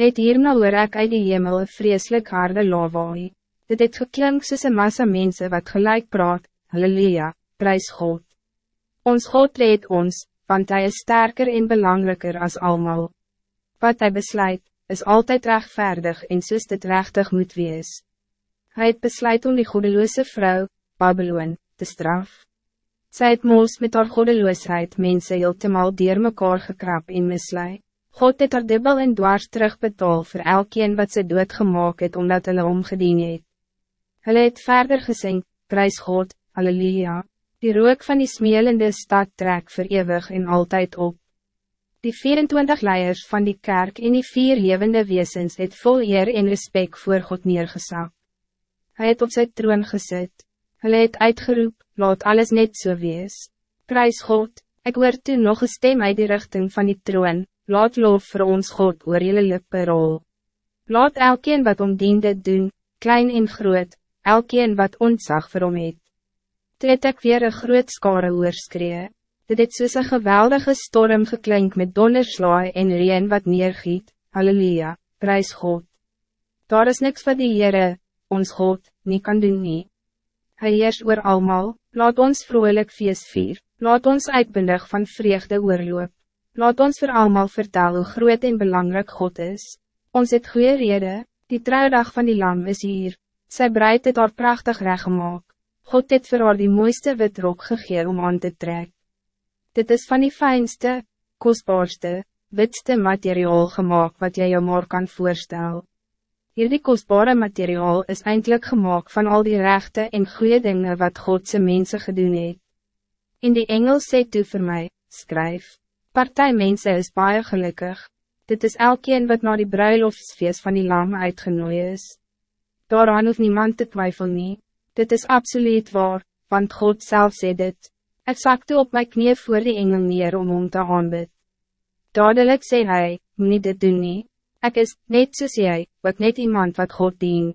Net hierna hoor ek uit die hemel een vreeslik harde lawaai. Dit het geklink soos een massa mense wat gelijk praat, Halleluja, prijs God. Ons God reed ons, want hij is sterker en belangrijker als allemaal. Wat hij besluit, is altijd rechtvaardig en soos dit rechtig moet wees. Hij het besluit om die goedeloze vrouw, Babylon, te straf. Zij het moos met haar goedeloosheid mense heel te mal dier mekaar gekrap en mislui. God het haar dubbel en dwars terugbetaal voor elkeen wat ze dood gemaakt het omdat hulle omgedien het. Hulle het verder gesing, prijs God, Halleluja, die rook van die smeelende stad trek voor eeuwig en altijd op. Die 24 leiers van die kerk en die vier levende wezens het vol eer en respect voor God neergesak. Hij het op zijn troon gezet. Hulle het uitgeroep, laat alles net so wees. Prijs God, ik hoor toen nog een stem uit die richting van die troon, laat lof voor ons God oor jylle lippe rol. Laat elkeen wat om dien dit doen, klein en groot, elkeen wat ontzag vir hom het. Toe het ek weer een groot skare oorskree, dit het soos een geweldige storm geklink met donderslaai en reen wat neergiet, halleluja, prijs God. Daar is niks wat die Heere, ons God, nie kan doen nie. Hy heers oor almal, laat ons vrolijk feest vier, laat ons uitbindig van vreugde oorloop. Laat ons voor allemaal vertellen hoe groot en belangrijk God is. Ons het goede reden, die trouwdag van die lam is hier. Zij breidt het haar prachtig rechtgemaak. God het voor haar die mooiste wit rok gegee om aan te trek. Dit is van die fijnste, kostbaarste, witste materiaal gemaakt wat jij je maar kan voorstellen. Hierdie kostbare materiaal is eindelijk gemaakt van al die rechte en goede dingen wat Godse mensen gedoen het. In die engel sê toe vir my, skryf. Partij mensen is baie gelukkig. Dit is elkeen wat naar die bruiloftsfeest van die lam uitgenooi is. Daaraan hoeft niemand te twijfel nie. Dit is absoluut waar, want God zelf sê dit. Ik zakte op mijn knieën voor die engel neer om om te aanbid. Dadelijk zei hij, moet dit doen nie. Ek is, net soos jy, wat net iemand wat God dien.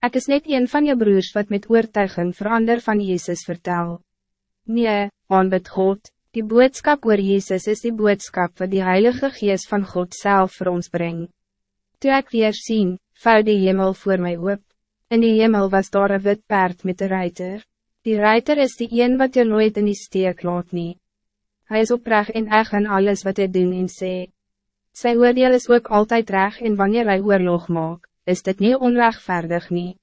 Ik is net een van je broers wat met oortuiging verander van Jezus vertel. Nee, aanbid God, Die boodskap oor Jezus is die boodskap wat die Heilige Geest van God zelf voor ons brengt. Toe ek weer sien, vou die hemel voor mij op. In die hemel was daar een wit paard met de ruiter. Die ruiter is die een wat je nooit in die steek laat nie. Hy is oprecht en echt in alles wat hij doen en sê. Sy oordeel is ook altijd recht en wanneer hy oorlog maak, is dit niet onrechtvaardig nie.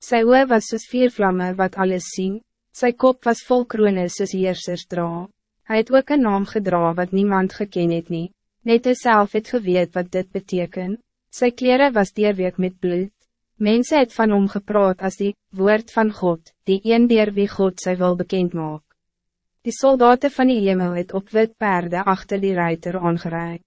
Sy oor was soos vier vlammen wat alles zien. Sy kop was vol kroone soos heersers draa. Hij het ook een naam gedra wat niemand geken het nie, net hy self het geweet wat dit betekent. Sy kleren was dierweek met bloed. Mensen het van hom gepraat als die woord van God, die een dier wie God sy wil bekend maak. Die soldaten van die hemel het op wit paarden achter die ruiter aangereid.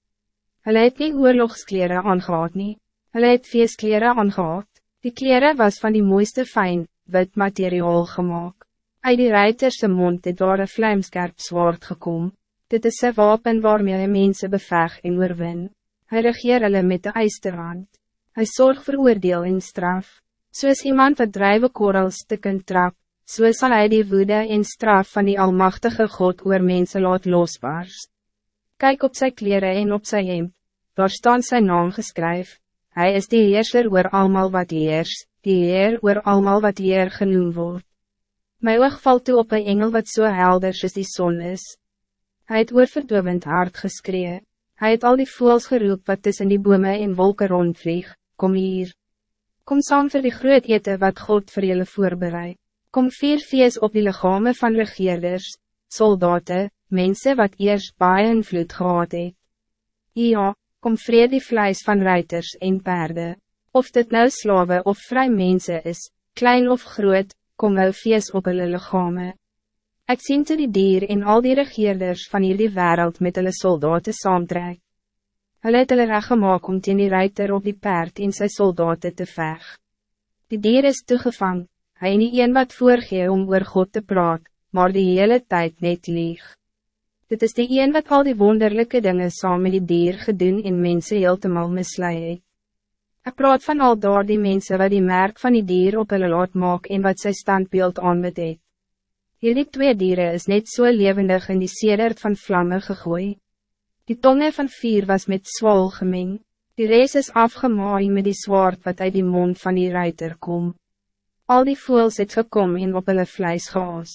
Hulle het nie oorlogskleren aangehad nie, hulle het feestkleren aangehad. Die kleren was van die mooiste fijn, wit materiaal gemaakt. Uit die ruiterse mond het daar een vlijmskerp zwaard gekom. Dit is een wapen waarmee hy mense beveg en oorwin. Hy regeer hulle met de eisterhand. Hy zorg voor oordeel en straf. Soos iemand wat drijven korrels te kan trap, so sal hy die woede en straf van die almachtige God oor mense laat losbaars. Kijk op zijn kleren en op zijn hemd, daar staan zijn naam geskryf. Hij is die heerser oor almal wat heers, die heer oor almal wat heer genoemd wordt. My oog val toe op een engel wat zo so helder soos die zon is. Hij het oorverdovend hard geskree. Hij het al die voels geroep wat tussen die bome en wolken rondvlieg. Kom hier. Kom saam vir die groot ete wat God voor jullie voorbereid. Kom vier fees op die lichame van regeerders, soldaten, mensen wat eerst baie invloed gehad het. Ja, kom vrede die vlees van ruiters en paarden. Of dit nou slawe of vrij mensen is, klein of groot, kom wel feest op hulle lichame. Ek sien toe die dier en al die regeerders van hierdie wereld met hulle soldaten saamtrek. Hulle het hulle recht gemaakt om teen die ruiter op die paard en sy soldaten te veg. Die dier is toegevang, hy nie een wat voorgee om oor God te praat, maar die hele tijd net lieg. Dit is die een wat al die wonderlijke dingen saam met die dier gedoen en mense heeltemal mislei het. Ik praat van al daar die mensen wat die merk van die dier op hulle laat maak en wat sy standbeeld aanbid het. Hierdie twee dieren is net zo so levendig in die sedert van vlammen gegooi. Die tonge van vier was met zwol gemeng, Die reis is afgemaai met die zwaard wat uit die mond van die ruiter kom. Al die voels het gekom en op hulle vlees gehaas.